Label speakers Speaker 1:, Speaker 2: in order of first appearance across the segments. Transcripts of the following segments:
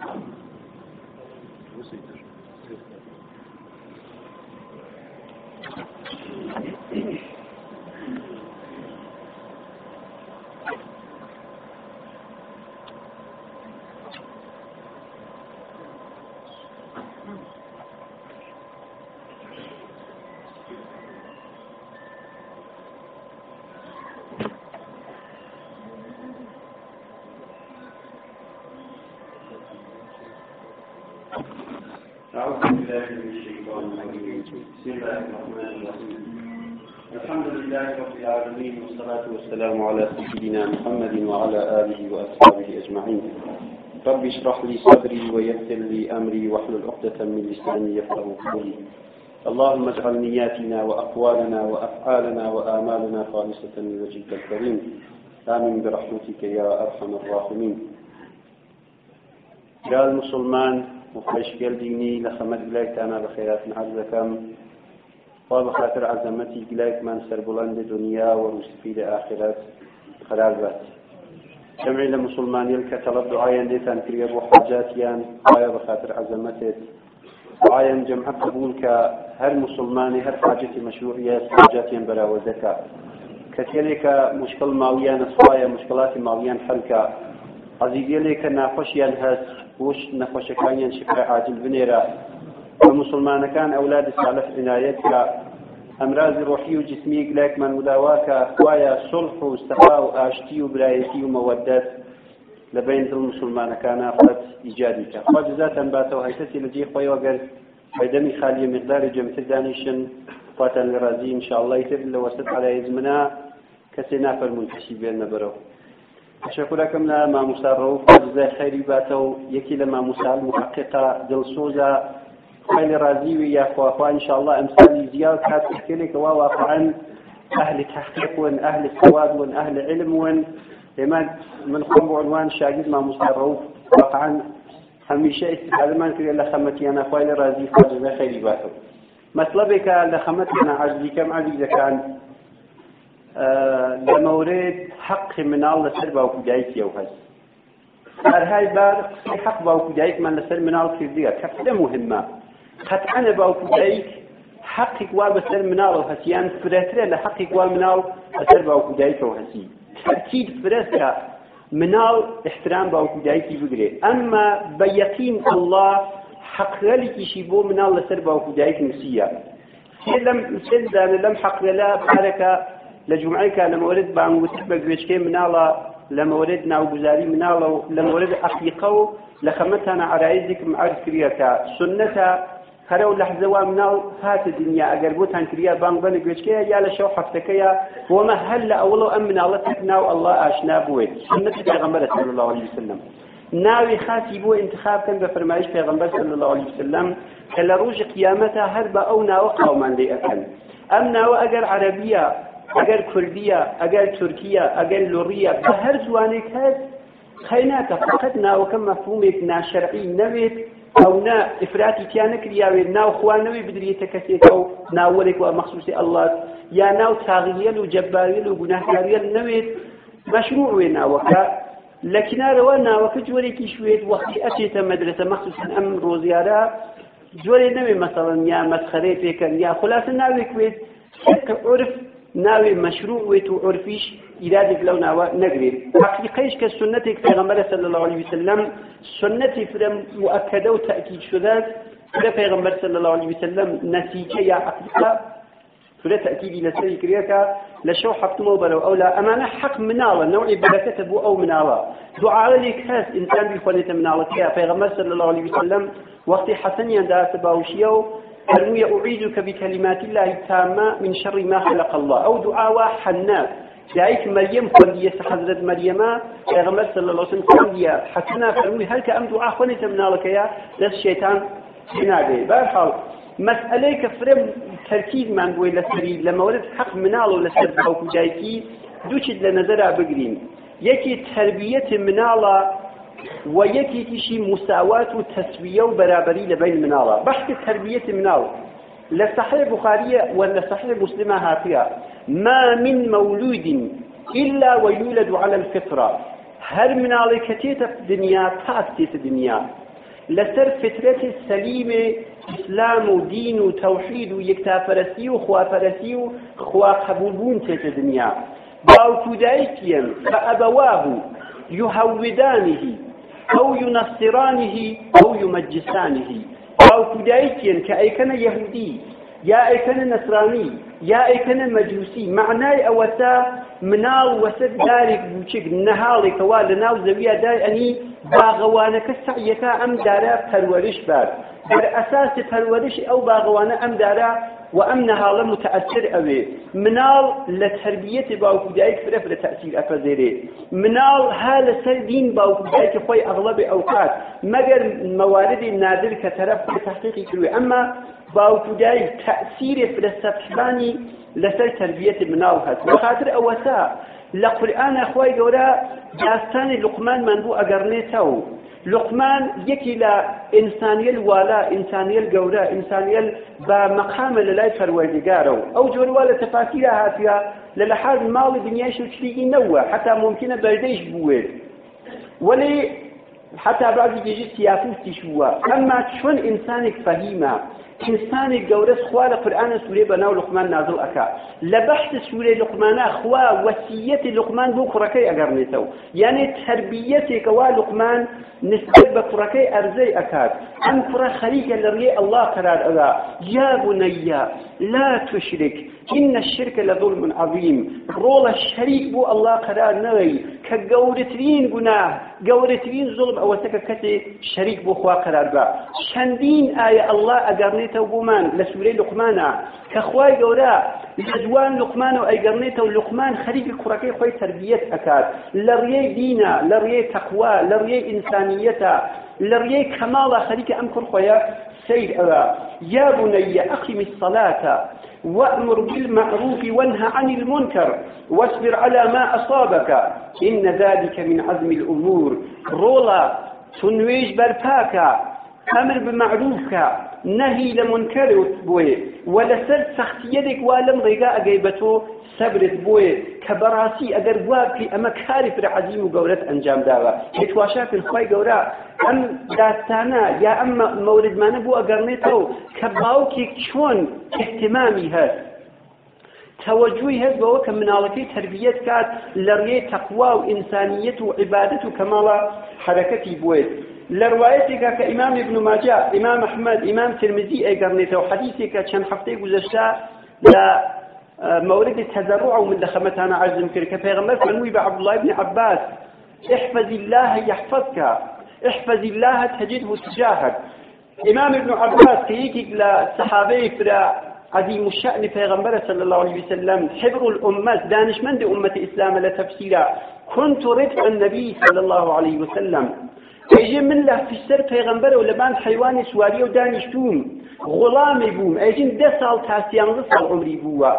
Speaker 1: Thank you. والصلاة والسلام على سيدنا محمد وعلى آله وأصحابه أجمعين. رب اشرح لي صدري ويسر لي أمري واحلل عقدة من لساني يفقه قولي. اللهم اجعل نياتنا وأقوالنا وأفعالنا وآمالنا خالصة لوجهك الكريم. آمين برحمتك يا أرحم الراحمين. قال مسلمان وخۆشگەل دینی لە خەمەت گلایتانە بە خێراتن عرض دەکەم خوا بە خاطر عەزەمەتی گلایکمان سەربڵند دنیا و ڕوسفی لە ئاخرەت قرار بات جمعی لە مسلمانیل کە تەڵەب دعایان لێتان کردە بۆ حاجاتیان ئایا بە خاطر عەزەمەتێت دعایان جمع قبول کە هەر مسلمانی هەر حاجەتی مەشروعیە حاجاتیان بەراوە دەکات کە تێلێکە مشکل ماویان سوایە مشکلاتی ماویان حەلکە عزیزێلێکە ناخۆشیان هەست بۆش نەخۆشەکانیان شکر عاجل بنێرە مسلمانەکان ئەولاد سالف عنایەت کە ئەمراضی ڕۆحی و جسمی گلایکمان وداواکە خوایە سڵح و سەفا و ئاشتی و برایەتی و مەوەدەت لە بین دڵ مسلمانەکانە خەت ئیجادی کە خوا جزاتان باتەوە هەیتەتی لە جێ خۆی وەگەر بەدەمی خالیە مقداری جەمتر دانیشن خواتان لە ڕازی انشاءالله تر لە وەسط عەلایز منە کەسێ نافەرمون کەشی بێنە بەرەوە تشکرەکەم لە مامۆستا ڕەوف جزای خەیری باتە و یەکی لە مامۆسال محققە دڵسۆزە خیلی ڕازیوی یاخواخوا انشاءالله ئەمسالی زیاد کات کلێکەوە واقعا أهل تحقيق ون أهل سواد ون أهل علم ون. لما من خم عنوان شاگرد ما مستروف واقعا همیشه استفاده من کرد لخمتی أنا خوایل رازی خواجه خیلی باتو مطلبك لخمتی أنا عجزی کم عجزی کان لە مەورێت حەقی مناڵ لەسەر باوکو دایکیەوە هەست هەرهای بار حەق باوکو دایکمان لەسەر مناڵ کردیە کە فرە مهمە قەتعەنە باوکو دایک حەقێک وا بەسەر مناڵەوە هەسییان فرەترە لە حەقێک وا مناڵ بەسەر باوکو دایکەوە هەسی. تەرتیب فرەتە مناڵ احترام باوکو دایکی بگرێ. ئەمما بە الله حەقغەلێکیشی بۆ مناڵ لەسەر باوکو دایک نووسیە. لەم سێدانە لەم حەقلە پارەکە لە جمعیکە لە مورد بانگوتر بە گوێچکەی مناڵە لە مورد ناوگوزاری مناڵە و لە مورد عقیقە و لە خەمەتانە عرایزێکم هەرە و لەحزەوا مناڵ هاتە دنیا ئەگەر بۆتان کریا بانگ بەنە گوێچکەیە یا لە شەو هەفتەکەیە بۆمە هەر لە ئەوڵە ئەم مناڵەت ناو ئەله ئاشنا بووێت سنەتی پێغەمبەرە صلی الله عليه وسلم. ناوی خاصی بۆ انتخاب کەن بە فەرمایش پێغەمبەر صلی الله عليه وسلم کە لە ڕۆژی قیامەتە هەر بە ئەو ناوە قاومان لێ ئەکەن ئەم ناوە ئەگەر عەرەبیە ئەگەر کوردیە ئەگەر تورکیە ئەگەر لوڕیە بە هەر زوانێک هەست خەیناتە فقط ناوەکە مەفهومێک ناشەرعی نەوێت ئەو نا ئفراتی تیا نەکریاوێت ناو خوانەوەی بدرێتە کەسێکە و ناوەرێک و مەخصوصی ئەڵات یا ناو تاغیل و جەباریل و گوناهکاریل نەوێت مەشروع وێ ناوەکە. لە کنارەوە ناوەکە جۆرێکی شوێت وەختی ئەچێتە مەدرسە مەخصوصن ئەم ڕۆزیارە. جۆرێ نەوێ مەسەڵەن یا مەسخەرەی پێکەن یا خلاصە ناوێک وێت عرف ناوێ مەشروع وێت و عرفیش ئیرادێک لەو ناوە نەگرێت حقیقەیش کە سنتێک پێغەمبەرە صلی الله عليه وسلم؟ سنتی فرە مؤکدە و تأکید شده فرە پێغەمبەر صلی الله عليه وسلم. یا حقیقە فرە تأکیدی لەسەری کردێکە لە شەو حەفتمەوە بەرەو ئەو لا ئەمانە حەق مناڵە نوعی بەرەکەتە بۆ ئەو مناڵە دوعاەلێک هەست ئینسان بیخوانێتە مناڵەتەیە پێغەمبەر صلی الله عليه وسلم وەختی حەسەنیان داهاتە باوشیە و فرمي أعيذك بكلمات الله التامة من شر ما خلق الله. أو دعاء حناف دايك مريم فندية حضرت مريم پیغمبر صلى الله عليه وسلم فندية حسنا فرمي هل كأم دعاء خونت من لك يا دس الشيطان بنادي بارحال مسألة كفرم تركيز من بوي لسري لما ولد حق منالو لسر أو جايكي دوشد لنظرها بقرين يكي تربية منالا و یەکێکیشی مساوات و تەسویە و بەرابەری لە بین مناڵە بەحثی تربیەتی مناڵ لە صحيح بخارية ولا صحيح مسلمة هاتية ما من مولود إلا ويولد على الفطرة. هل مناڵی کە تێتە دنیا تاس تێتە دنیا لەسەر فترەتی سەلیمێ ئیسلام و دین و تەوحید و یەکتاپەرستی و خواپەرستی و خوا قبولبوون تێتە دنیا باوکو دایکیان فەئەبەواه يهودانه أو ينصرانه أو يمجسانه. دایکیان کە ئەیکەنە یەهودی یا ئەیکەنە نەسرانی یا ئەیکەنە مەجووسی معنای ئەوەتا مناڵ وەسەر دارێک بچێک نەهاڵێکەوە لە ناو زەویە دای ئەنی باغەوانەکە سعیەکە ئەم دارە پەروەرش بات بەر ئەساسی پەروەرش ئەو باغەوانە ئەم دارە و ئەم نەهاڵە متأثر ئەوێ مناڵ لە تربیەتی باوکودایک فرە لە تأثیر ئەپەزێرێ مناڵ ها لەسەر دین باوکودایکی خۆی ئەغڵبی ئەوقات نادر کە تەرەف کردوێ ئەمما باوکودایک تأثیری فرە سەفحبانی لەسەر تربیەتی مناڵ هەست بەخاطر ئەوەتا لە قورئانە خۆی گەورە داستانی لقمانمان بوو ئەگەڕنێتەوە لقمان یەکی لە ئینسانیل والا ئینسانیل گەورە ئینسانیل بە مەقامە لە لای پەروەردگارە و ئەو جۆروا لە تەفاسیرە هاتووە لە لەحاز ماڵی دنیایش و شتێکی نەوە حتا ممکنە حتا بعضی بێژی سیاسیستیش ووە ئەمما چۆن ئینسانێک فەهیمە ئینسانی گەورەس خوا لە قورئانە سوورێ بە ناو لقمان نازڵ ئەکا لە بەحث سوورێ لقمانە خوا وەسیەتی لقمان بۆ کوڕەکەی ئەگەڕنێتەوە یعنی تربیەتێکەوە لقمان نسبت بە کوڕەکەی ئەرزەی ئەکات ئەم کوڕە خەریکە لە ڕێ ئەڵڵا قرار ئەدا یا بنەیە لا تشرك. إن الشرك لظلم عظيم. رول الشريك بو الله قرار نغي كقورترين قناه قورترين ظلم أو سككتي شريك بو خوا قرار با. شندين آية الله أقرنيته بومان لسوري لقمانا كخواي قورا لجوان لقمان وأيقرنيته لقمان خريك كركي خوي تربية أكاد. لريي دينا لريي تقوى لريي إنسانية لريي كمال خريك أمكن خويا سيد أبا. يا بني أقم الصلاة. وأمر بالمعروف وانهى عن المنكر واصبر على ما أصابك. إن ذلك من عزم الأمور. رولا تنويج برباكا أمر بمعروفك. نهي لمنكر بوي ولا سر سختيدك ولم ضيقا أجيبته سبرت بوي كبراسي أجر وابكي أما كارف عزيم وقورت أنجام داوا يتواشاك الخواي قورا أم داستانا يا أما مورد ما نبو أقرنيتو كباوكي شون اهتمامي هست توجهی هەست بەوە کە مناڵەکەی تربیەت کات لە ڕێی تەقوا و ئینسانیەت و عیبادەت و کەماڵە حرەکەتی بوێت لە ڕوایەتێکە کە ئیمام ابن ماجه ئیمام ئەحمەد ئیمام ترمزی ئەیگەڕنێتەوە حەدیثێکە چەند هەفتەی گوزەشتا لە مورد التزرع ومن دخمتنا عزم كرك پیغمبر فرموي بعبد الله بن عباس. احفظ الله يحفظك. احفظ الله تجده تجاهك. إمام ابن عباس كيكي لصحابي فرا عظيم الشأن پیغمبر صلى الله عليه وسلم. حبر الأمة دانشمند أمة إسلام لتفسيرا كنت ردف النبي صلى الله عليه وسلم. ئەیژێ من لە فیسەر پەیغەمبەرە و لەبان حیوانی سواریە و دانیشتوم غڵامی بووم ئەیژین دە ساڵ تا سیانزە ساڵ عمری بووە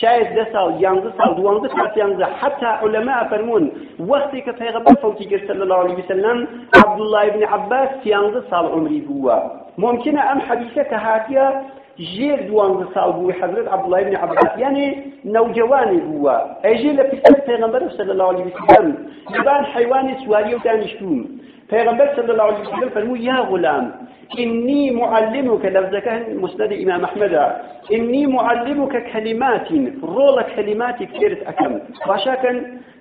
Speaker 1: شاید ده سال یانزە سال دوانزە تا سیانزە حتا علەما فەرمون وەختی کە پەیغەمبەر فەوتی کرد صلی الله عليه وسلم عبدالله بن عباس سیانزە ساڵ عمری بووە ممکنە ئەم حەدیثە کە هاتیە ژێر دوانزە ساڵ بووی حەزرت عبدالله بن عباس. یعنی نەوجەوانی بووە ئەیژێ لە پەیغەمبەر صلی الله عليه وسلم لەبان حیوانی سواریە و دانیشتوم پیغمبر صلى الله عليه وسلم فرمو يا غلام إني معلمك لفظك مسند إمام أحمد إني معلمك كلمات رول كلمات كثيرة أكم وعشاكا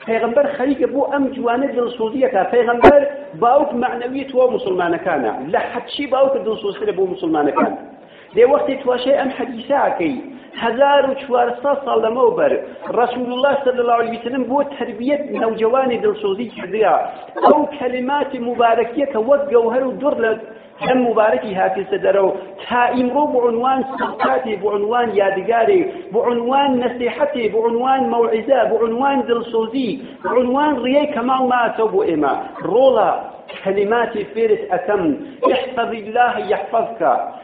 Speaker 1: پیغمبر خليك بو أم جوانب دلسوزية پیغمبر باوك معنوية ومسلمان كان لحد شي باوك دلسوزية بو مسلمان كان لێ وەختی تواشەی ئەم حەدیساکەی هزار و چوارسە ساڵ لەمەوە بەر. ڕسول الله صلی الله عليه وسلم بۆ تربیەت نەوجەوانی دڵسۆزی کردیا. کەلیماتی مبارەکیە کە وەک گەوهر و دوڕ لە هەم مبارەکی هاتیسە دەرەوە تا ئیمڕۆ بعنوان سەقاتی بعنوان یادگارێ بعنوان نەسیحەتێ بعنوان مەوعیزە بعنوان دڵسۆزی بعنوان ڕیەی کەماڵ ماتەوە بۆ ئێمە ڕۆڵە كلمات فيرس أتم. احفظ الله يحفظك.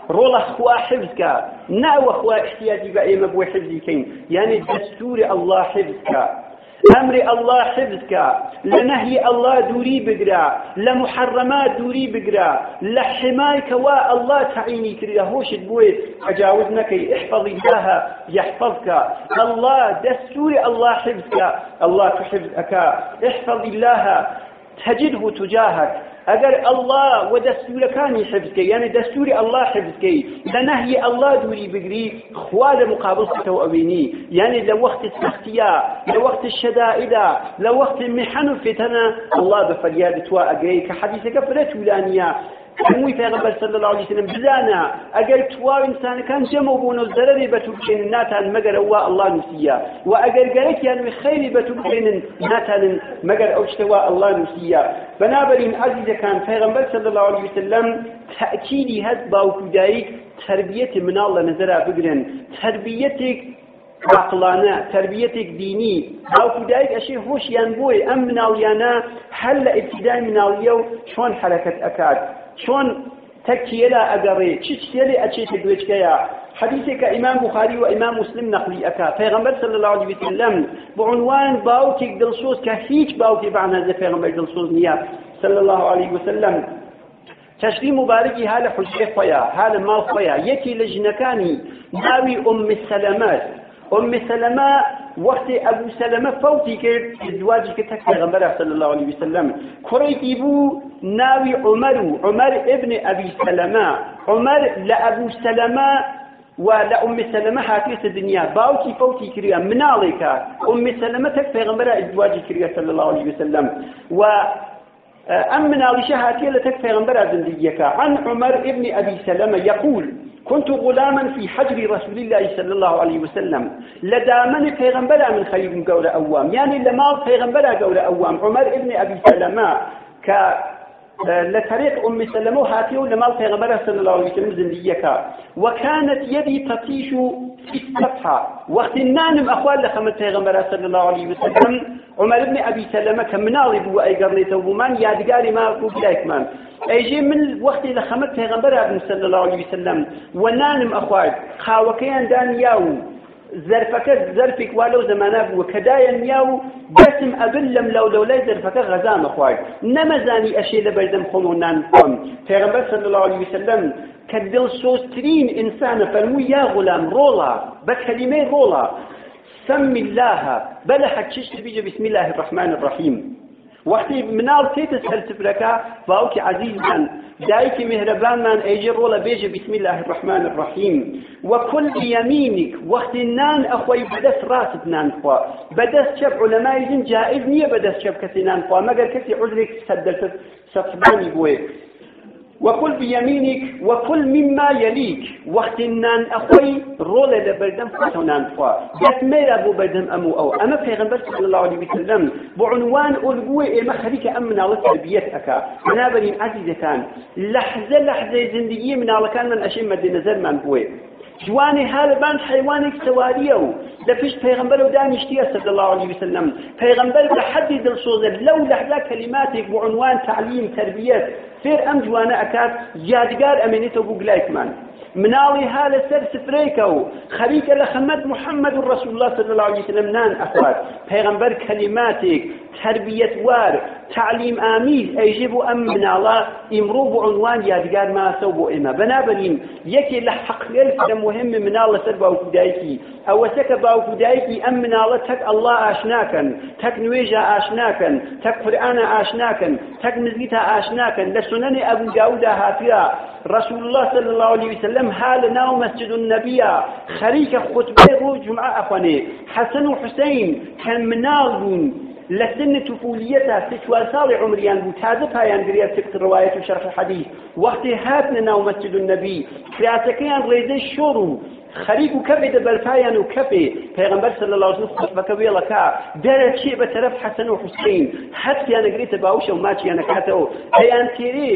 Speaker 1: رولا خوا حفظك. ناو خوا احتياجي بأيما بو حفظي كين. يعني دستور الله حفظك. أمر الله حفظك لنهي الله دوري بقرا لمحرمات دوري بقرا لحمايك وا الله تعيني كريا هوش بوي تجاوزنك احفظ الله يحفظك. الله دستور الله حفظك الله تحفظك. احفظ الله تجده تجاهك. ئەگەر ئەله و دەستورەکانی حفزکەی یعنی دەستوری ئەله حفزکەی لە نەهی ئەله دووری بگری خوا لە مقابل خۆتەوە ئەوێنی یعنی لە وەختی سەختیە لە وەختی شەدائدا لە وەختی محن و ئەله بە فەریاد توا ئەگەی کە حەدیثەکە فرە توولانیە هەمووی پێغەمبەر صلی الله عليه وسلم بزانە ئەگەر تواو ئینسانەکان جەمە بوون و زەرەری بەتوو بکەین ناتان مەگەر ئەوە ئەڵڵا نووسیە و ئەگەر گەرەکیان وی خەیری بەتوو بکەینن ناتانن مەگەر ئەو شتەوە ئەڵڵا نووسیە بەنابەرین عەزیزەکان پێغەمبەر صلی الله عليه وسلم تأکیدی هەست باوکو دایک تربیەتی مناڵ لە نەزەرا بگرن. تربیەتێک عقلانە تربیەتێک دینی. باوکو دایک ئەشێ هۆشیان بۆی ئەم مناڵیانە هەر لە ئیبتیدای مناڵیە و چۆن حرەکەت ئەکات چۆن تەکیەلا ئەگەڕێ چ شتێلێ ئەچێتە گوێچکەیە حديثك إمام بخاري وإمام مسلم نقلي أكا پیغمبر صلى الله عليه وسلم بعنوان باوكي دلسوز كهيج باوكي بعنا زي پیغمبر دلسوز نيات صلى الله عليه وسلم. تشري مباركي هذا حجية فيا هذا مال فيا يكي لجنكاني ناوي أم السلامات أم سلمة وقت أبو سلمة فوتي كرد ازدواجي كتك پیغمبر صلى الله عليه وسلم كريتي بو ناوي عمر عمر ابن أبي سلمة. عمر لأبو سلمة ولأم سلمة هاتية الدنيا باوكي فوتي كريا منالك أم سلمة تك پیغمبر ازدواجي كريا صلى الله عليه وسلم. و أم مناوشة هاتية لتك پیغمبر زندگيك عن عمر ابن أبي سلمة يقول كنت غلاما في حجر رسول الله صلى الله عليه وسلم. لدامني پیغمبر من خير قول أوام. يعني لما پیغمبر قول أوام عمر ابن أبي سلمة ك لطريق أم سلمة وهاتيه لما پیغمبر صلى الله عليه وسلم زنديك وكانت يدي تطيش في الصفحة وقت النانم أخوان لخمت پیغمبر صلى الله عليه وسلم عمر بن أبي سلمة كمناڵی بوو ئەیگەڕێتەوە بوومان یادگاری ما بوو بلایکمان ئەیژێ من. وەختی لە خەمەت پێغەمبەر بن صلى الله عليه وسلم و نانم ئەخوارد قاوەکەیان دانیا و زەرفەکە زەرفێک وا لەو زمانە بووە کەدایە نیا و دەسم ئەبل لەم لەو لەولای زەرفەکە غەزامە خوارد نەمەزانی ئەشێ لە بەردەم خۆم و نان خۆم. پێغەمبەر الله عليه وسلم کە دڵسۆزترین ئینسانە فەرمووی یا غولام ڕۆڵە بە کەلیمەی ڕۆڵە سم الله بلا حكيش بيجي بسم الله الرحمن الرحيم وقتی مناڵ تێتە سەرسفرەکە باوکی عزیزمان دایکی مهرەبانمان ئەیجێ ڕۆڵە بێژە بسم الله الرحمن الرحیم وكل بيمينك وقت نان أخوي بدس راست نان خوا بدس شب علماء دين جائز نية بدس شب كسي نان خوا مگر كسي عذرك سدلت سطباني بوي وكل بيمينك وكل مما يليك. وقت نان أخوي رول لبردم فتنان فوا. يتمير أبو بردم أمو أو. أما پیغمبر صلى الله عليه وسلم بعنوان ألقوي إما خليك أمن على تربية أكا. منابرين عزيزة كان لحظة لحظة زندگي من على كان من أشياء مد نظر من بوي جوانی هالبان حیوانێک سەواریە پشت پەیغمبەر و دانیشتیە صلی الله عليه وسلم. پەیغمبەر بە حەدی دڵسۆزە لەو لەحظە کەلیماتێک بۆ عنوان تعلیم تربیەت فێر ئەم جوانە ئەکات یادگار ئەمێنێتەوە بوو گلایکمان مناڵی ها لەسەر سفرەیکە و خەریکە لە الله صلی الله عليه وسلم نان ئەخوات پەیغمبەر کەلیماتێک تربیەت وار تعلیم ئامیز ئەیژێ بۆ ئەم مناڵە ئیمڕۆ بۆ عنوان یادگار ماسە بۆ ئێمە بەنابەرین یەکێ لە حەقلێل لە مهم مناڵ لەسەر باوکودایکی ئەوەسە کە باوکودایکی ئەم مناڵە تەک ئەله ئاشناکەن تەک نوێژە ئاشناکەن تەک قورئانە ئاشناکەن تەک مزگیتە ئاشناکەن لە سنەنی ئەبوو داودا هاتیرا رسول الله صلى الله عليه وسلم حال ناو مسجد النبي خريك خطبه جمعة أخواني حسن وحسين كان منال لسن طفوليتها ستوال سال عمريان بو تازه پایان گریا تكت رواية وشرح الحديث وقت هاتنا ناو مسجد النبي كراتكيان ريزي شورو خەریک و کەفێ دەبەرپایان و کەفێ پێغمبەر الله عليه وسلم خطبەکە وێڵەکە دەرەچێ بە تەرەف حەسەن و حوسین هەستیان ئەگرێتە باوشە و ماچیان ئەکاتەوە پێیان تێرێ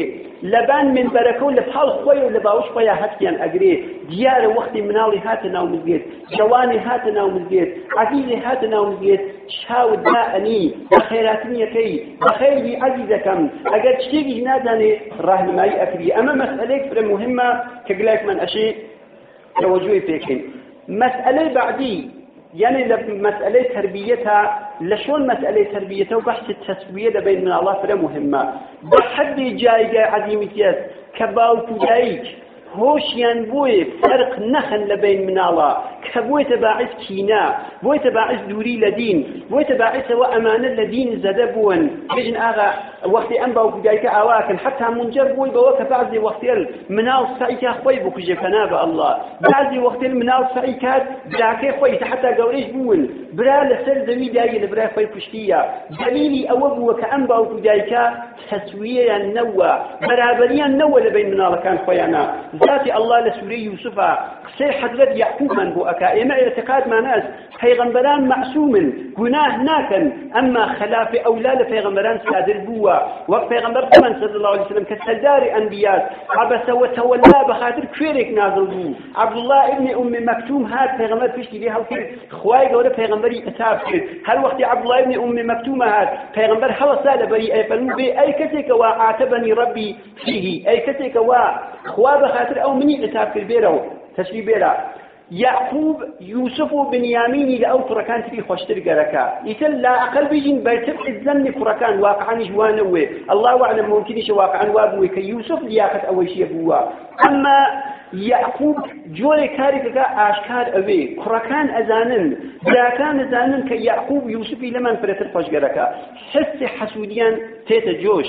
Speaker 1: لەبان منبەرەکە و لە پاڵ خۆی و لە باوش خۆیان هەستیان ئەگرێ دیارە وەختی مناڵی هاتە ناو مزگێت جوانی هاتە ناو مزگێت عزیزی هاتە ناو مزگێت چاوت دائنی بە خێراتنیەکەی بە خێری عزیزەکەم ئەگەر شتێکی نازانێ ڕاهنمایی ئەکری ئەمە مەسئلەیەک توجهي فيكين. مسألة بعدي يعني مسألة تربيتها لشون مسألة تربيتها وبحث التسوية بين من الله فرا مهمة. بحد جايقة عظيمتيات كباو تجايك هۆشیان بۆیە فەرق نەخەن لە بین مناڵە. کە بۆیتە باعث کینا بۆیتە باعث دووری لە دین بۆیتە باعثەوە ئەمانە لە دین زەدە بوون. بێژن ئاغا وەختی ئەم باوکو دایکە ئاواکن حتا منجەر بووی بەوە کە بعضی وەختێل مناڵ سعیکە خۆی بکوژێ پەنا بە ئەڵڵا بعضی وەختێل مناڵ سعی کات براکەی خۆی حتا گەورەش بوون. برا دایە لە برای خۆی کوشتیە دلیلی ئەوە بووە کە ئەم باوکو دایکە تەسویەیان نەوە بەرابەریان نەوە لە بین مناڵەکان خۆیانە. ذاتی الله یوسفە قسەی حەزرەت یعقوبمان بۆ ئەکا ئێمە اعتقادمان هەست پەیغەمبەران معسوومن گوناه ناکەن ئەمما خلافی ئەولا لە پەیغەمبەران صادر بووە وەک پەیغەمبەر من صلی الله عليه وسلم کە سەرداری ئەنبیات عبەسە وتەوەلا بەخاطر کوێرێک نازڵ بوو عبدالله ابن أم مكتوم هات پەیغەمبەر پشتی لێ هەڵکرد خوای گەورە پەیغەمبەری ئەتاب کرد. هەر وەختی عبدالله ابن أم مكتوم هات پەیغەمبەر هەوەسا لەبەری ئەیفەرموو بێ ئەی کەسێکەوە عاتبني ربي فيه ئەی کەسێکەوە خوا بەخاطر ئەو منی ئەتاب کرد بێرەوە تەشبی بێرە يعقوب يوسف وبنيامين لأو فركان تبي خوشتر قركا يتل لا أقل بيجين بيتبع الزن فركان واقعا جوانوي الله أعلم ممكن واقعا وابوي كي يوسف لياقت أول شيء بوا أما يعقوب جۆرێ کارێکەکە ئاشکار ئەوێ. کوڕەکان ئەزانن براکان ئەزانن کە یعقوب یوسفی لەمان فرەتر خۆشگەرەکە. حسی حەسوودیان تێتە جۆش.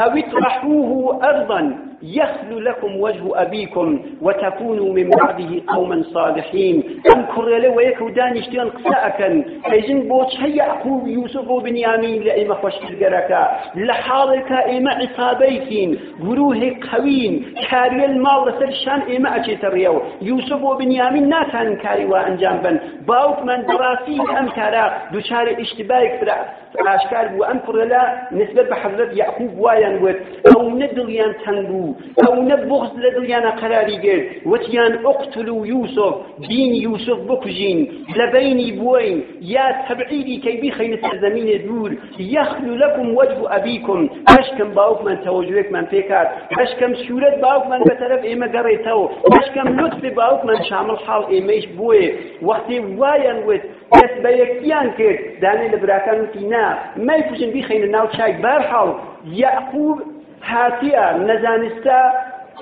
Speaker 1: أو اطرحوه أرضا يخلو لكم وجه أبيكم وتكونوا من بعده قوما صالحين. أم كرلي ويكو دانشتين قساءكا أيجن بوش هيا يعقوب يوسف وبنيامين لإما خوش الجركا لحالك إما عصابيكين قروه قوين كاري المال لسر شان إما الريو يوسف وبنيامين ناتان كاري وأنجام بن. باوك من دراسي أم كارا. دشار اشتباك ئاشکار بوو ئەم کوڕەلا نسبت بە حەزرەت یعقوب وایان وت ئەو نە دڵیان تەنگ بوو ئەو نە بغز لە دڵیانە قەراری گرت وتیان ئوقتلوا یوسف دین یوسف بکوژین لە بینی بووین یا تەبعیدی کەی بیخەینە سەر زەمینێ دوور یەخلو لەکم وەجه ئەبیکم بەشکەم باوکمان تەوەجوێکمان پێکات بەشکەم سوورەت باوکمان بەتەرەف ئێمە گەڕێتەوە بەشکەم لطفی باوکمان شامل حاڵ ئێمەش بووێ وەختی وایان وت دەست بە یەکتیان کرد. دانێ لە براکان وتی نا مەی پوشن بیخەینە ناو چای بەرحاڵ یعقوب هاتیە نەزانستە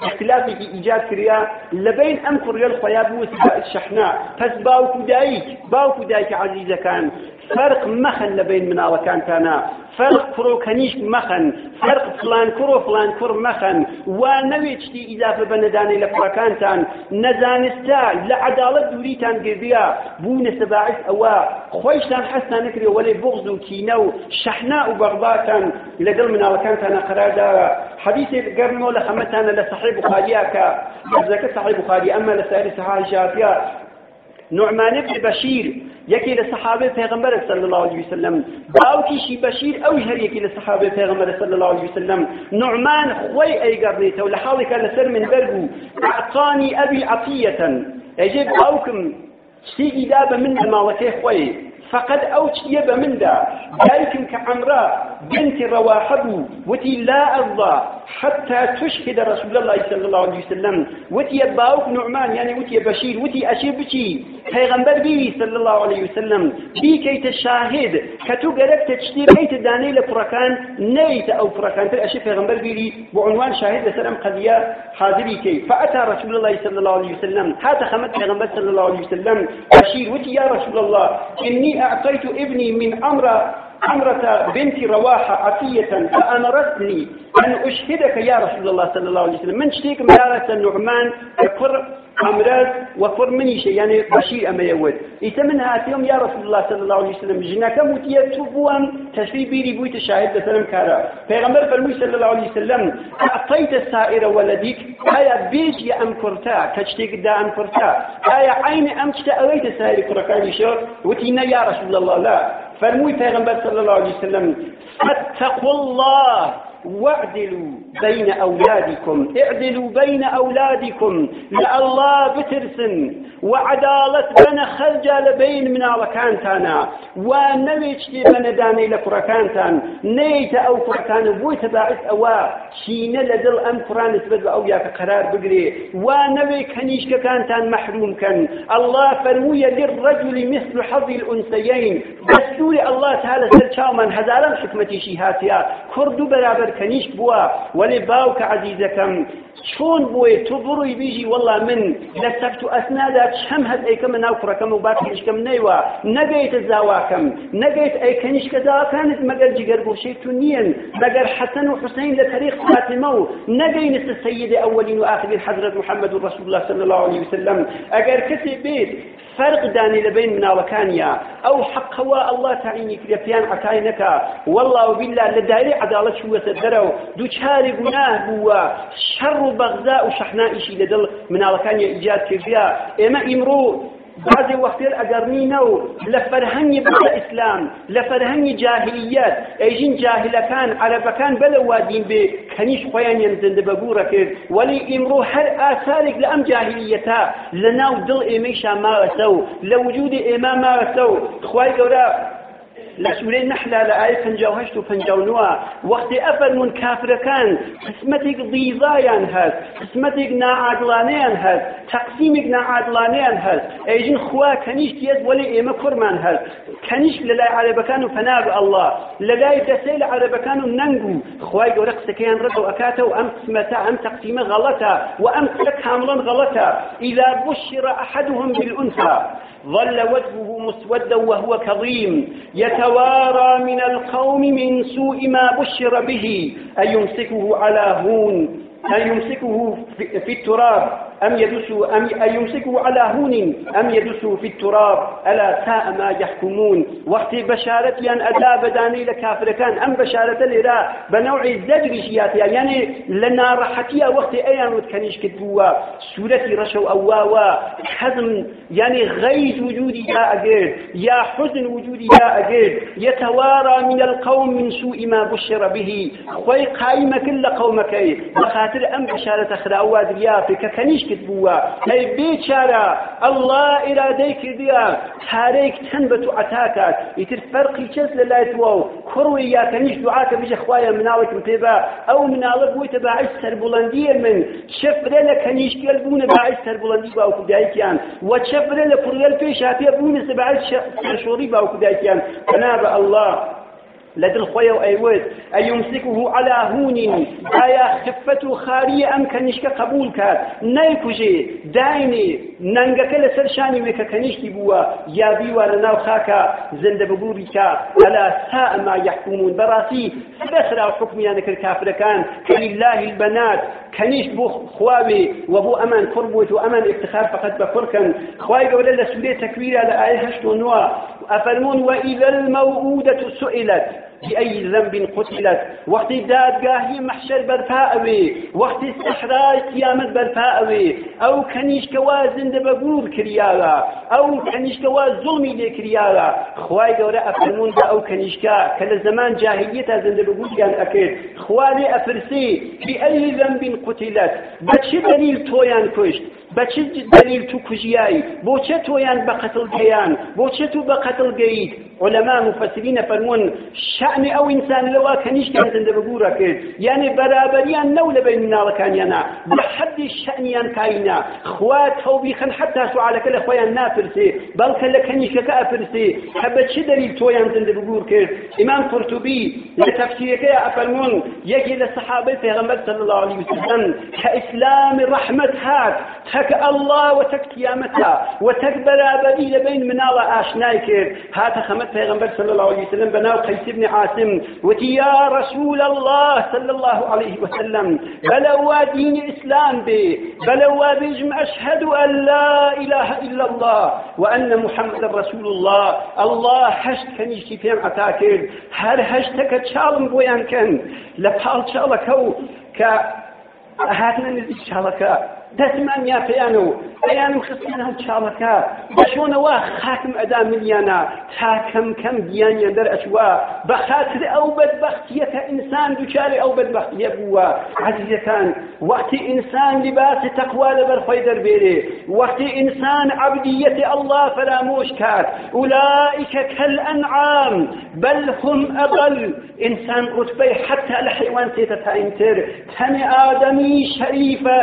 Speaker 1: اختلافێکی ئیجاد کریا لەبین ئەم کوڕیل خۆیا بوو شەحنا پس باوکو دایک باوکو دایکە عەزیزەکان فەرق مەخەن لەبین مناڵەکانتانە فەرق کوڕ و کەنیشک مەخەن فەرق فلان کوڕ و فلان کوڕ مەخەن وا نەوێ شتی ئیزافە بە نەدانەی لە کوڕەکانتان نەزانستا لە عەداڵەت دووریتان گردیا. بوونە سەباعث ئەوە خۆیشتان حەستان نەکرێ وەلێ بغز و کینە و شەحنا و بەغباتان لەگەڵ مناڵەکانتانە قەرارداوە حەدیثێک گەرمەوە لە خەمەتانە لە صحیح بخاریە کە حەزەکە صحیح بخاری ئەمە لە سایری سەحاحی شافیە نعمان بن بشير لە سەحابە پێغمبەر صلی الله عليه وسلم. باوکیشی بەشیر ئەوی هەر یەکی لە سەحابە پێغمبەر صلی الله عليه وسلم. نعمان ئەیگەڕێتەوە لە حاڵێکە لەسەر منبەر بوو ئەعطانی ئەبی عەطیەة ئەجێ باوکم شتێکی دا بە من ماوەتەی خۆی فقد أو تشيه بمندا ذلك كعمراء بنت رواحة وتي لا أرضى. حتى تشهد رسول الله صلى الله عليه وسلم. وتي باوك نعمان يعني وتي بشير وتي أشير بشي. پیغمبر بي صلى الله عليه وسلم. بي كي تشاهد كتو قرأت تشتير كي تداني لفركان نيت أو فركان تل پیغمبر بي بعنوان شاهد لسلام قضية حاضري كي. فأتى رسول الله صلى الله عليه وسلم. هذا خمت پیغمبر صلى الله عليه وسلم. بشير وتي يا رسول الله إني أعطيت ابني من أمر عمرة بنت رواحة عطية فأمرتني أن أشهدك يا رسول الله صلى الله عليه وسلم. من شتيك مدارة النعمان؟ كفر أمراض وفر مني شيء يعني بشير أما يود إتمن هاتيهم يا رسول الله صلى الله عليه وسلم. جناك متية تبوان تشفي بيري بويت الشاهد لسلم كارا. پیغمبر فرمي صلى الله عليه وسلم أعطيت السائر ولديك آية بيج يا أم كرتا كشتيك دا أم كرتا آية عين أم أويت السائر كركاني شو؟ وتينا يا رسول الله لا. فرموي پیغمبر صلى الله عليه وسلم فاتقوا الله وأعدلوا. بين أولادكم. اعدلوا بين أولادكم. لا الله بترسن. وعدالة بنا خرجا لبين من تانا ونويش بنا داني لكركانتان. نيت أو كركان بويت باعث أوا. شين لدل أم قرآن سبد أو ياك قرار بقري. ونوي كنيش كانتان محروم كان. الله فرموية للرجل مثل حظ الأنسيين دستور الله تعالى سرچاو من هزاران حكمتي شيهاتيا كردو برابر كنيش بوا. ولي باوك عزيزكم چۆن بۆیە تۆ بڕووی بیژی وەڵا من لە سەفت و ئەسنادا چەم هەز ئەیکەمە ناو کوڕەکەم و باکەنیشکەم نەیوە نەگەیتە زاواکەم نەگەیت ئەی کەنیشکە زاواکانت مەگەر جگەرگۆشەی تو نییەن مەگەر حەسەن و حوسین لە تەریخ فاتمە و نەگەینستە سەیدی ئەوەلین و و رسول الله صلی الله عليه وسلم. ئەگەر کەسێ بێت فرق داني لبين مناوكانيا أو حقوا الله تعيني عتاي نكا والله وبالله لدائري عدالة شو يسدروا دو گناه هو شر بغزاء وشحناء شي لدل مناوكانيا إيجاد كرديا إما إمرو بعضی وەختێر ئەگەڕنینە و لە فەرهەنگی بڵە ئیسلام لە فەرهەنگی جاهلیەت ئەیژین جاهلەکان عەرەبەکان بەلە وادین بێ کەنیش خۆیانیان زندە بەبوورە کرد وەلی ئیمڕۆ هەر ئاسارێک لە ئەم جاهلیەتە لە ناو دڵ ئێمەیشان ماوەتە و لە وجودی ئێمە و لسوري نحلة لآية فنجاو هشتو فنجاو نوا. وقت أفرمون كافر كان قسمتك ضيضايان هز قسمتك ناعادلانيان هز تقسيمك ناعادلانيان هز أيجن خوا كنيش تيز ولي ايما كرمان هز كنيش للاي عربكانو فناب الله. للاي دسيل عربكانو ننقو. خواي قورق سكيان ردو أكاتا أم قسمتا أم تقسيمة غلطة وأم كاملا غلطة إذا بشر أحدهم بالأنثى ظل وجهه مسودا وهو كظيم. يتوارى من القوم من سوء ما بشر به أيمسكه على هون أن يمسكه في التراب. أم يدسوا أم يمسكوا على هون؟ أم يدسوا في التراب؟ ألا ساء ما يحكمون؟ وقت بشارة أن أدا بداني لكافر كان أم بشارة لرا بنوع الزجر شياتها يعني لنا رحتيا وقت أيان وتكنيش كتبوا. سورة رشو أواوا. حزم. يعني غيث وجودي يا أجير. يا حزن وجودي يا أجير. يتوارى من القوم من سوء ما بشر به. خوي قائمة كل قومك بخاطر أم بشارة خراوات ريافك كنيش کرد بووە هەی بێچارە ئەله ئێرادەی کردیا چارەیەک چەند بە تو عتاکات ئیتر فەرقی چەس لە لایتوە و کوڕوی یاکەنیش دوعاکە بژە خوایە مناڵێکم پێبا ئەو مناڵە بوویتە باعث سەربوڵەندیە من. چفرە لە کەنیشکێل بوونە باعث سەربوڵەندی باوکو دایکیان. و چفرە لە پڕگەل پێش هاتیە بوونە باعث سەرشۆڕی باوکو دایکیان. بەنا بە الله. لدل خويا أي يمسكه على هون آيا خفة خارية أم كنشك قبول كات نيكوجي دايني ننگك لسرشاني ويكا كنشكي بوا يا بيوا لناو خاكا زند ببوريكا ألا ساء ما يحكمون. براسي سبسرا حكم يانك الكافر كان كلله البنات. كنيش بو خواوي وبو أمان كربوت وأمان افتخار فقط بكركن خواي قبل لسورية تكوير على آية هشتو نوا أفرمون وإذا الموءودة سئلت. بأي ذنب قتلت. وقت دادگاهی محشر برفاءوي وقت استحراء قيامت برفاءوي أو كنيشك وازن دبقور كريالا أو كنيشك ظلمي لي كريالا خواي قورا أفرمون دا أو كنيشكا كلا زمان جاهلية زند بقول كان أكيد خوالي أفرسي بأي ذنب قتلت. بچه دليل تويان كشت بچه دليل تو كجياي بوچه تويان بقتل كيان بوچه تو بقتل قيد علماء مفسرين فرمون شأن أو إنسان لو كنيش كان زند بقورة كيد يعني برابريان نول بين مناڵەکان یانە بە حەدی شەنیان کاینا خوا تەوبیخن حتا سوالەکە لە خۆیان ناپرسێ بەڵکە لە کەنیشەکە ئەپرسێ کە بە چ دەلیل تۆیان زندە بگور کرد ئیمان قورتوبی لە تەفسیرەکەی ئەفەرمون یەکی لە سەحابەی پێغەمبەر صلی الله عليه وسلم ئیسلامی ڕەحمەت هات تەک الله وتەک قیامەتە وتەک بەرابەری لەبین مناڵە ئاشنای کرد هاتە خەمەت پێغەمبەر صلی الله عليه وسلم بەناو قەیس بن عاصم وتی یا رسول الله صلی الله عليه وسلم بلوا دين إسلام بي بلوا بيجم أشهد أن لا إله إلا الله وأن محمد رسول الله الله هشت كنيشتي فيم عتاكر هر هشتك تشالم بويان كان لبحال شالكو ك هاتنا نزيد شالكا دەسمانیا پێیان و ئەیانم خستیان چاڵەکە. بەشۆنەوە خاکم ئەدا ملیانە. تا کەم کەم گیانیان دەرئەچوە بە خاطر ئەو بەدبەختیەکە ئینسان دووچاری ئەو بەدبەختیە بووە. عزیزەکان وەختی ئینسان لیباسی تەقوا لەبەر خۆی دەربێرێ. وەختی ئینسان عبدیەتی الله فراموش کات. أولئك كالأنعام بل هم أضل. إنسان رتبه حتى الحيوان سيتتاينتر تني آدمي شريفة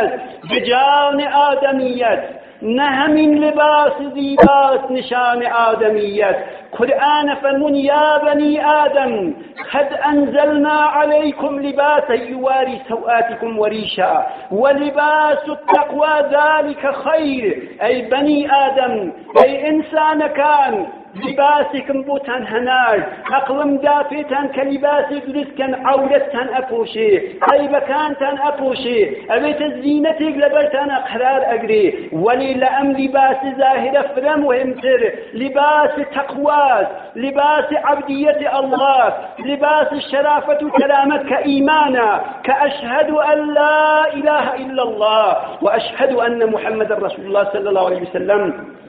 Speaker 1: بجان آدمية نه من لباس زیباست نشان آدمیت. قرآن فرمون یا بني آدم قد أنزلنا عليكم لباسا يواري سوآتكم وريشا ولباس التقوى ذلك خير أي بني آدم أي إنسان كان لباسكم بوتان هناج عقلم دافيتان كلباسي درسكن عورتان أبوشي قيبكانتان أبوشي أبيت الزينتك لبرتان قرار أقري. ولي لأم لباس ظاهرة فرم وهمتر لباس تقواس لباس عبدية الله لباس الشرافة كرامة كإيمانا كأشهد أن لا إله إلا الله وأشهد أن محمد رسول الله صلى الله عليه وسلم.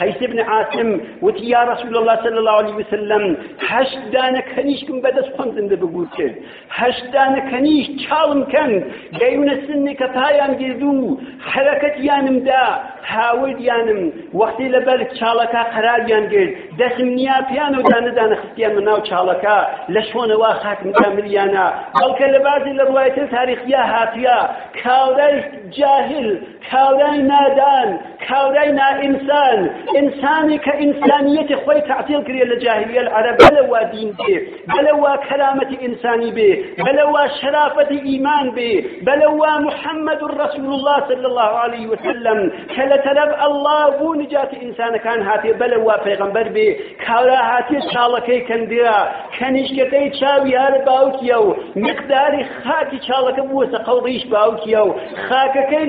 Speaker 1: قيس بن عاصم وتي يا رسول الله صلى الله عليه وسلم هشت دانه كنيشكم بدس خمسن ده بقول كن هشت دانه كنيش چالم كن جايون السن كفايان جردو حركت يانم دا هاورد يانم وقتی لبرك چالكا قرار يان جرد دسم نيا بيانو دانه دانه خستيان مناو چالكا لشون وا خاتم كامل يانا بلك لبازي لرواية تاريخية هاتيا كاوراي جاهل. كاوراي نادان كاوراي نا إنسان إنساني كإنسانية خوي تعطيل كريه لجاهلية العرب بلوا دين بي بلوا كرامة إنساني بي بلوا شرافة إيمان بي بلوا محمد رسول الله صلى الله عليه وسلم. كلا ترب الله بو نجاة إنسان كان هاتي بلوا پیغمبر بي كاورا هاتي شالكي كندرا كنشكتي چاوي هار باوكيو مقداري خاكي شالك بوسا قوضيش باوكيو خاككي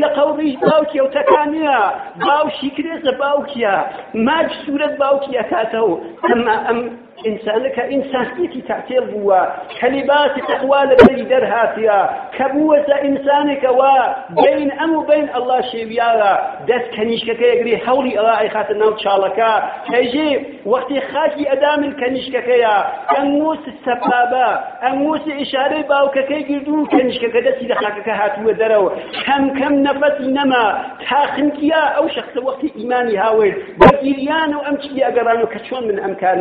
Speaker 1: باوکی ئەو تەکانە باوشی کرێزە باوکیە. ماچ سوورەت باوکی ئەکاتەوە ئەمە ئەم ئینسانەکە ئینسانێکی تعتێل بووە کە لیباسی تەخوا لە بەری دەرهاتیە کە بووەتە ئینسانێکەوە بین ئەم و بین ئەڵڵا شێویاوە دەست کەنیشکەکە یەگری هەوڵی ئەڵا ئەیخاتە ناو چاڵەکە کەژێ وەختی خاکی ئەدامن کەنیشکەکەیە ئەنگوس سەپابە ئەنگوس ئشارەی باوکەکەی گردو کەنیشکەکە دەستی لە خاکەکە هاتووە دەرەوە کەم کەم نەفەسی نەما تاخنکیە ئەو شخصە وەختی ئیمانی هاورد بە گیریان و ئەم من ئەم کار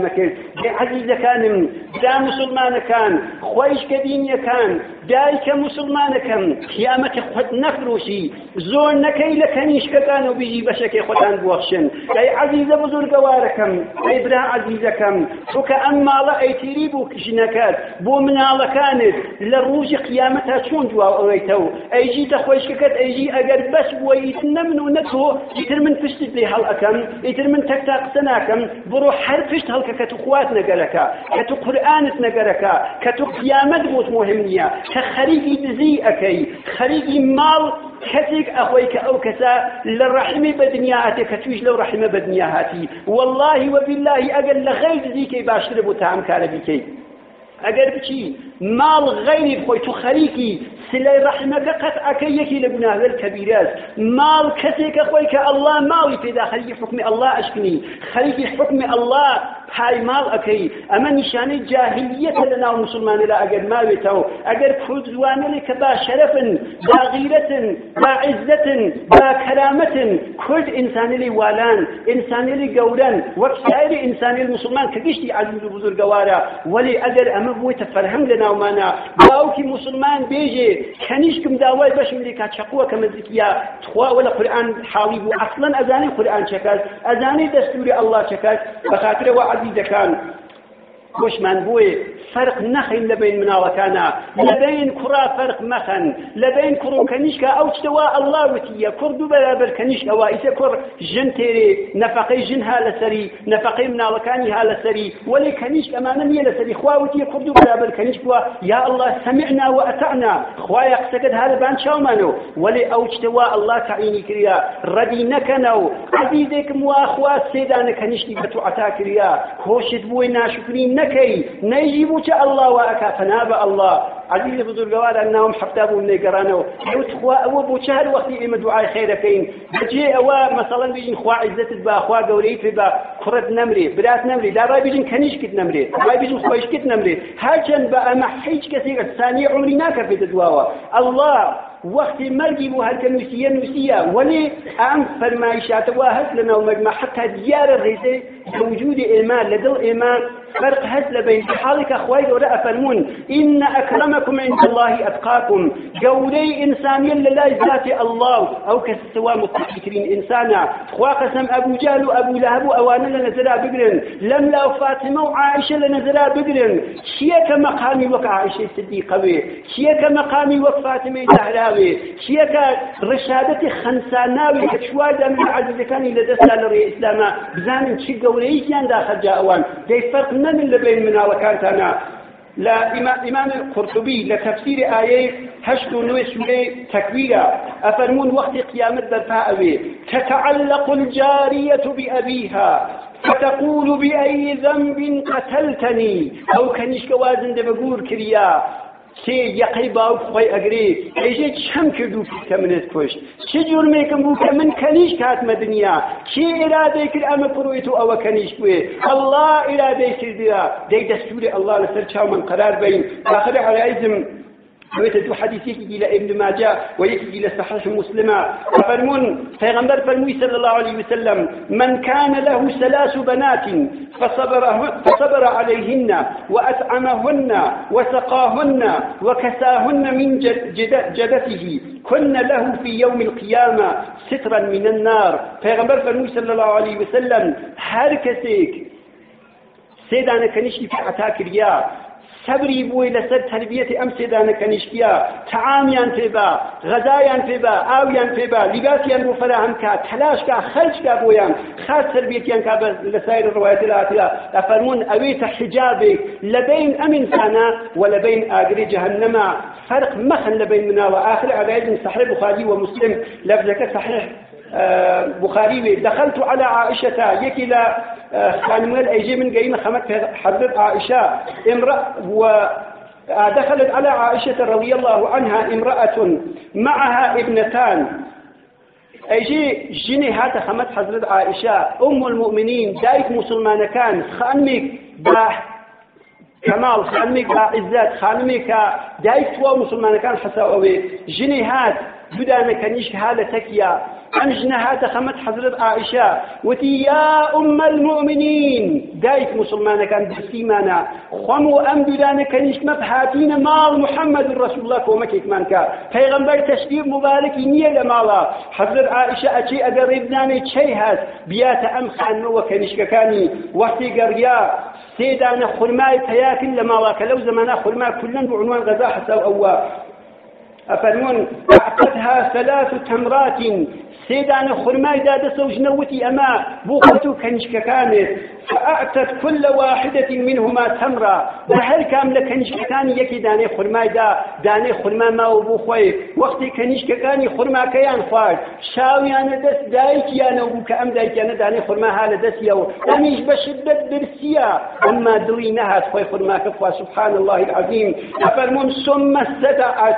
Speaker 1: عزیزەکانم دا مسلمانەکان خۆیش کە دینیەکان دایکە مسلمانەکەم قیامەتی خۆت نەفرۆشی زۆر نەکەی لە کەنیشکەکان و بیژی بەشەکەی خۆتان بوەخشن. ئەی عزیزە بزرگەوارەکەم ئەی برا عزیزەکەم چونکە ئەم ماڵە ئەیتیری بوو کژنەکەت بۆ مناڵەکانت لە ڕوژی قیامەتا چۆن دواو ئەوەیتە و ئەیژیتە خۆشکەکەت ئەیژی ئەگەر بەس بووە ئیتر نەمن و نەتۆ ئیتر من پشتت لێ هەڵ ئەەکەم ئیتر من تەکتا قسە ناکەم بڕۆ هەر پشت هەڵکەکەت و خوات نەگەرەکە کە تو قورئانت نەگەرەکە کە تو قیامەت بۆت مهم نییە. کە خەریکی دزی ئەەکەی خەریکی ماڵ کەسێک ئەخۆی کە ئەو کەسە لە ڕەحمی بە دنیا هاتێ کە تویش لەو ڕەحمە بە دنیا هاتی. واللهی وباللهی ئەگەر لە غەیر دزیکەی باشتر بۆ تا ئەم کارە بیکەی. ئەگەر بچی ماڵ غەیری خۆی تو خەریکی سلەی ڕەحمەکە قەتعەکە یەکی لە گوناهگەر کەبیرەست ماڵ کەسێکە خۆی کە ئەڵڵا ماڵی پێدا خەریکی حکمی ئەڵڵا ئەشکنی خەریکی حکمی ئەڵڵا پایماڵ ئەەکەی ئەمە نیشانەی جاهلیەتە لە ناو لە ئەگەر ماوێتەوە ئەگەر کورد زوانێ کە با شەرەفن با غیرەتن با عزەتن با کەرامەتن کورد ئینسانێلی والان ئینسانێلی گەورەن وەک سایری ئینسانی مسلمان کە گشتی عزیز و بزرگەوارە وەلی ئەگەر ئەمە بوویتە فەرهەم مسلمان بێژێ کەنیشکم داوای بەشم لێ کا چەقووە کە مزیکیە تخوا وەلە قورئان حاوی بوو. ئەسڵەن ئەزانی قورئان چەکات ئەزانی دەستوری ئەڵڵا چەکات. بەخاترەوە عزیزەکان خۆشمان بۆیە فرق بین مناڵەکانە لە بین کوڕا فرق مەخەن لە بین کوڕ و کەنیشکە ئەو شتەوە ئەڵڵا وتیە کوڕ دوو بەرابەر کەنیشکەوە ئیتە کوڕ ژن تێرێ نەفەقەی ژن ها لەسەری نەفەقەی مناڵەکانی ها لەسەری وەلی کەنیشک ئەمانە نییە لەسەری خوا وتیە کوڕ دوو بەرابەر کەنیشکوە یا الله سمعنا وأطعنا. خوایە قسەکەت هەر بان چاومانەوە وەلی ئەو شتەوە ئەڵڵا تعینی کردیا ڕەدی نەکەنەوە عەزیزێکم وا خوا سێدانە کەنیشتی بە تو عتا هۆشت بووی ناشکری نەکەی نەیژی ئەڵڵا وا ئەکا فەنا بە ئەڵڵا عزیز بزرگواران ناوم حفتا بوو نێگەڕانەوە ئەوت خوا ئەوە بۆ چهار وەختی ئێمە دوعای خێرەکەین بەجێ ئەوە مەسەڵەن بژین خوا عزتت با خوا گەورەی پێ با کوڕت نەمرێ برات نەمرێ دابای بژین کەنیشکت نەمرێ دابای بژین خۆشکت نەمرێ. هرچەند بە ئەمە هیچ کەسێک ثانیە عمری ناکەفێتە دواوە. الله وەختی مەرگی بوو هەرکە نووسیە نووسیە وەێ ئەم فەرمایشاتەوە هەست لە ناومەگمە حتا دیارە ڕێزەی وجود ئێمە لەدڵ ئێمە فرق لە بین حاڵێکە خوای گەورە ئەفەرمون إن أكرمكم عند الله أتقاكم. ئینسانیان لە لای ذاتی الله. ئەو کە سوا متقیترین ئینسانە خوا قەسەم ئەبوو جال و ئەبوو لەهەب و ئەوانە لە نەزرا بگرن لەم لاو فاتمە و عائشە لە نەزرا بگرن چیەکە مەقامی وەک عائشەی سدیقەوێ چیەکە مەقامی وەک فاتمەی زەهراوێ چیەکە ڕشادەتی خەنساناوی کە چواردا من عەزیزەکانی لەدەستا لە ڕێ ئیسلامە بزانن چی فەرق نەمن لە بین مناوەکانتانە لا إمام القرطبي لتفسير آية هشت نوي سورة تكويرا. أفرمون وقت قيامة درفاء تتعلق الجارية بأبيها. فتقول بأي ذنب قتلتني. أو كنشك وازن دبقور كريا. سێ یەقەی باوک خۆی ئەگرێ ئەیژێ چەم کردو کە منت کوشت چه جرمێکم بوو کە من کەنیش کاتمە دنیا؟ کێ ئێرادەی کرد ئەمە پڕۆیت و ئەوە کەنیش بوێ ئەله ئێرادەی کردیا دەی دەستوری ئەله لەسەر چاومن قرار بین. آخر علايزم حويت دو حديث يكي إلى ابن ماجه ويكي إلى صحيح مسلمة فرمون پیغمبر فرموي صلى الله عليه وسلم من كان له ثلاث بنات فصبر, فصبر عليهن وأطعمهن وسقاهن وكساهن من جد جدته كن له في يوم القيامة سترا من النار. پیغمبر فرموي صلى الله عليه وسلم هر كنشي في عتاكريا سەبری بووی لەسەر تربیەتی ئەم سێدانەکە نیشتیا تەعامیان پێبا غەزایان پێبا ئاویان پێبا لیباسیان بۆ فەراهەمکە تەلاشکە خەرجکە بۆیان خاص تربیەتیان کا لە سایر ڕواەتی لاتیا ئەفەرمون ئەوێتە حجابێک لە بین ئەم ئینسانە و لە بین ئاگری فرق مەخن لە بین مناوە آخر. عبايد صحيح بخاري ومسلم لفظك صحيح بخاري دخلت على عائشة يكي لا خانمال أيجي من قيمة خمت حضرت عائشة. امرأة و دخلت على عائشة رضي الله عنها امرأة معها ابنتان. أيجي جني هذا خمت حضرت عائشة. أم المؤمنين دايك مسلمان كان خانمك كمال خانمك عزت خانمك دايك توا مسلمان كان حسا أوي جني هات بدانا كنيش هذا تكيا ئەم ژنە هاتە خەمەت حەزرت عائشە وتی یا ئوم المؤمنین دایک مسلمانەکان دەستیمانە خۆم و ئەم دوودانە کە نیشمەت هاتینە ماڵ محەممەد ڕسول الله کۆمەکێکمان کە پەیغەمبەر تەشریف مبارەکی نییە لە ماڵە حەزرت عائشە ئەچی ئەگەر ڕێبنامێ چەی هەست بیاتە ئەم خانەوە کەنیشکەکانی وەختی گەڕیا سێدانە خورمای پەیاکن لە ماڵا کە لەو زمانە خورما کولن بۆ عنوان غەزا حەسەو ئەوە أفرمون أعقدها ثلاث تمرات سيدان خرماي داد سوجنوتي أما بوقتو كنشك كانت فأعتت كل واحدة منهما تمرة. بهر كام لكنشك كان يكي داني خرماي دا. داني خرما ما وبو خوي. وقتي كنشك كاني خرما كيان خوار شاويان دس دايك يانا وبو كأم دايك يانا داني خرما هالا دس يو دانيش بشدة درسيا أما دلي نهات خوي خرما كفوا. سبحان الله العظيم. أفرمون ثم استدعت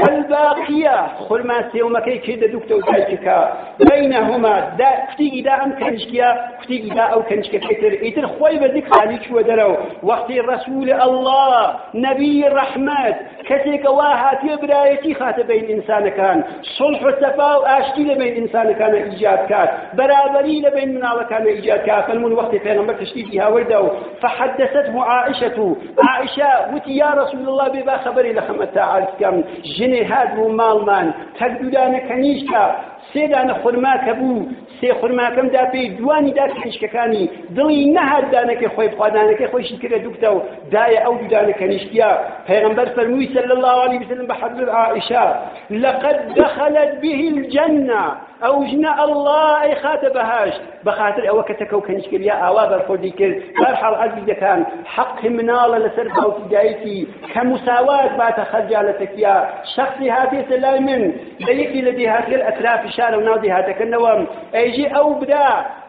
Speaker 1: الباقية. خل ما سيومكي كده دكتور دايتكا بينهما دا كتيجي دا أم كنشكيا كتيجي دا أو كنشكا كتر إتر خوي بذيك خاليك شو درو. وقت رسول الله نبي الرحمة كتيك واحد يبرايتي خات بين إنسان كان. صلح التفا وآشتي لبين إنسان كان إيجاد كات. برابري لبين مناوة كان إيجاد كات. فالمون وقت فيغمبر تشتيتها وردو. فحدثته عائشة. عائشة وتي يا رسول الله ببا خبري لخمتا عالك كم. ژنێ هات بوو ماڵمان تەک دوودانە کەنیشکە سێدانە خورماکە بوو سێ خورماکەمدا پێی دوانی دا کەنیشکەکانی دڵی نەهات دانەکە خۆی بخوادانەکە خۆشی کرە دوکتە و دایە ئەو دوودانە کەنیشکیا پەیغەمبەر فەرمووی صلی الله عليه وسلم بحضرت عائشة لقد دخلت به الجنة. ئەو ژنە ئەله ئەی خاتە بەهاش بەخاتر ئەوە کە تەکە و کەنیشکریا ئاوا بەرخۆردی کرد. بەرحاڵ عەزیزەکان حەقی مناڵە لەسەر باوکی دایکی کە مساوات باتە خەرجا لە تەکیا شخصی هاتێتە لای من. لە یەکی لە دیهاتگەر ئەترافی شارە و ناو دیهاتەکەنەوە ئەیژی ئەو برا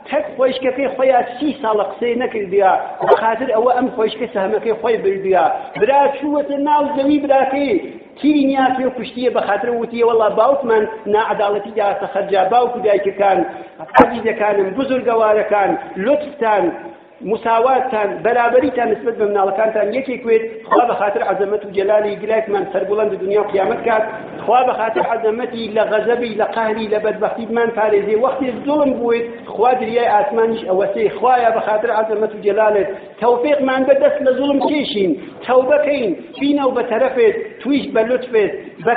Speaker 1: تەک خۆشکەکەی خۆیان سی ساڵە قسەی نەکردیا بەخاتر ئەوە ئەم خۆشکە سەهمەکەی خۆی بردیا. برا چووەتە ناو زەوی براکەی تیری نیاتی و پشتیە بە خاطر وتیە وەڵا باوکمان نائەداڵەتی دااتە خەرجا باوک و دایکەکان. عەزیزەکانم بزرگەوارەکان لطفتان مساواتان بەرابەریتان نسبت بە مناڵەکانتان یەکێک کوێت خوا بە خاطر عەزەمەت و جەلالی گلایکمان سەربڵند دنیا قیامەت کات خوا بە خاطر عەزەمەتی لە غەزەبی لە بەدبەختیمان پارێزێ وەختی زوڵم بوویت خوا دریای ئاسمانیش ئەوەسەی خوایە بە خاطر عەزەمەت و جەلالت تەوفیقمان بەدەست لە زوڵم کێشین تەوبەکەین بینە و بە تەرەفێت تویش بە لطفێت بە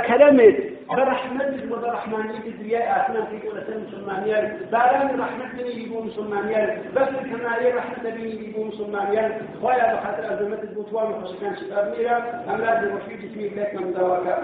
Speaker 1: کەرەمێت برحمتك وبرحمانية الدنيا آسمان في كل سنة مسلمانيان باران رحمت بني يبو مسلمانيان بس الكمالية رحمت بني يبو مسلمانيان خويا بخاطر أزمة البوتوان وخشكان شباب ميرا. أمراض الوحيد اسمي بلاك من دواكا